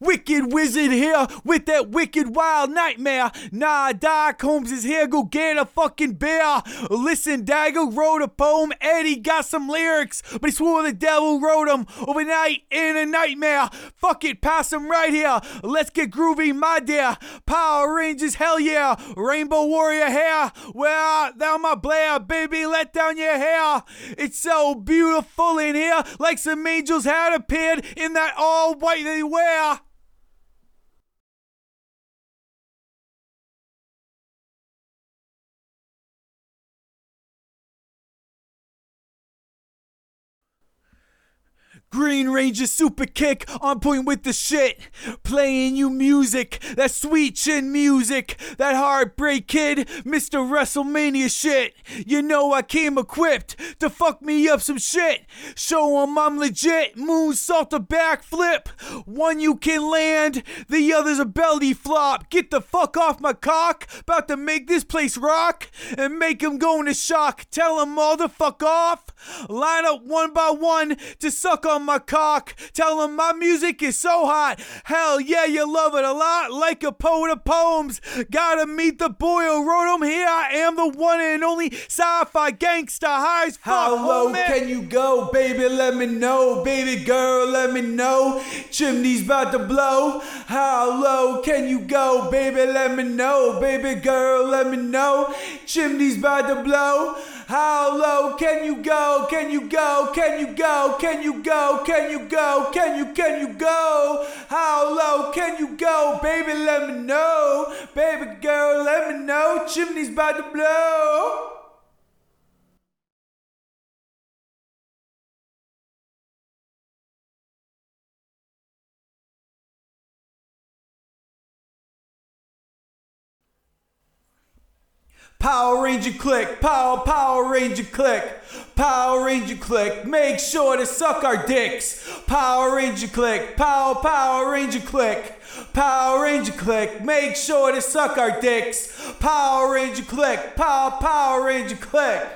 Wicked wizard here with that wicked wild nightmare. Nah, Doc Holmes is here, go get a fucking beer. Listen, Dago wrote a poem, Eddie got some lyrics, but he swore the devil wrote them overnight in a nightmare. Fuck it, pass them right here. Let's get groovy, my dear. Power Rangers, hell yeah. Rainbow Warrior hair. Where art thou, my Blair? Baby, let down your hair. It's so beautiful in here, like some angels had appeared in that all white they wear. Green Ranger super kick on point with the shit. Playing you music, that sweet chin music, that heartbreak kid, Mr. WrestleMania shit. You know I came equipped to fuck me up some shit. Show 'em I'm legit, moonsault a backflip. One you can land, the other's a belly flop. Get the fuck off my cock, about to make this place rock and make 'em go into shock. Tell 'em all to fuck off. Line up one by one to suck on my cock. Tell them my music is so hot. Hell yeah, you love it a lot, like a poet of poems. Gotta meet the boy who wrote them. Here I am, the one and only sci-fi gangsta highs. How low can you go, baby? Let me know, baby girl. Let me know. Chimney's about to blow. How low can you go, baby? Let me know, baby girl. Let me know. Chimney's about to blow. How low can you go? Can you go? Can you go? Can you go? Can you go? Can you can you go? How low can you go? Baby, let me know. Baby girl, let me know. Chimney's about to blow. Power Ranger click, power, Power Ranger click, Power Ranger click, make sure to suck our dicks. Power Ranger click, power, Power Ranger click, Power Ranger click, make sure to suck our dicks. Power Ranger click, power, Power Ranger click.